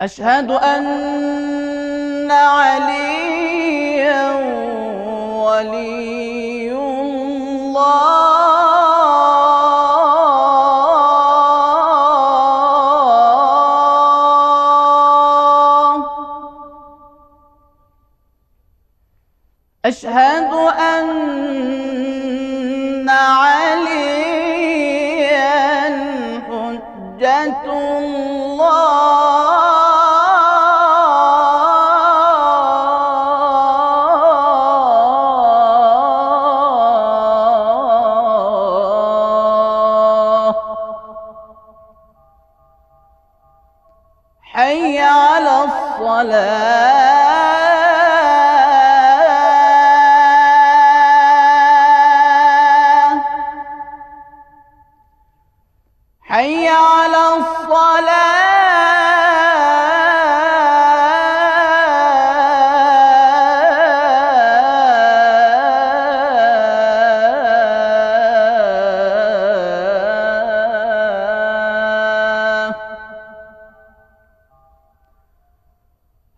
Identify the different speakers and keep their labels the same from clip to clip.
Speaker 1: أشهد أن عليا ولي الله. أشهد أن حي على الصلاة. حي على الصلاة.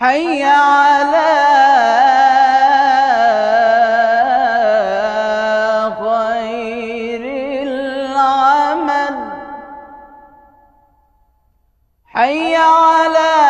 Speaker 1: حي على خير العمل. حي على